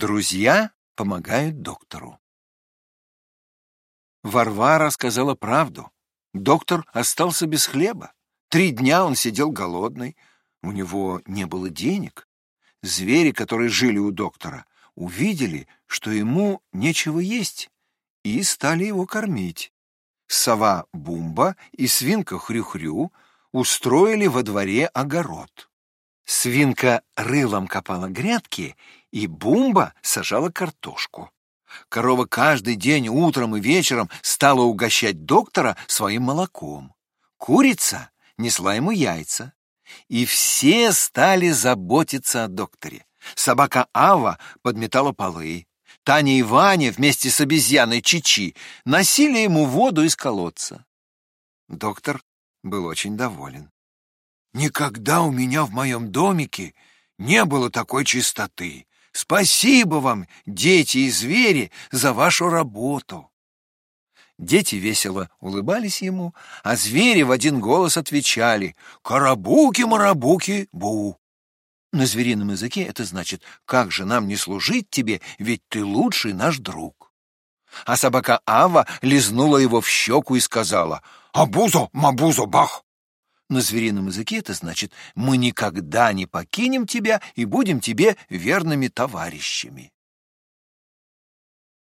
Друзья помогают доктору. Варвара сказала правду. Доктор остался без хлеба. Три дня он сидел голодный. У него не было денег. Звери, которые жили у доктора, увидели, что ему нечего есть, и стали его кормить. Сова Бумба и свинка Хрю-Хрю устроили во дворе огород. Свинка рылом копала грядки, и Бумба сажала картошку. Корова каждый день утром и вечером стала угощать доктора своим молоком. Курица несла ему яйца. И все стали заботиться о докторе. Собака Ава подметала полы. Таня и Ваня вместе с обезьяной Чичи носили ему воду из колодца. Доктор был очень доволен. «Никогда у меня в моем домике не было такой чистоты. Спасибо вам, дети и звери, за вашу работу!» Дети весело улыбались ему, а звери в один голос отвечали «Карабуки-марабуки-бу». На зверином языке это значит «Как же нам не служить тебе, ведь ты лучший наш друг». А собака Ава лизнула его в щеку и сказала «Абузо, мабузо, бах!» На зверином языке это значит «Мы никогда не покинем тебя и будем тебе верными товарищами».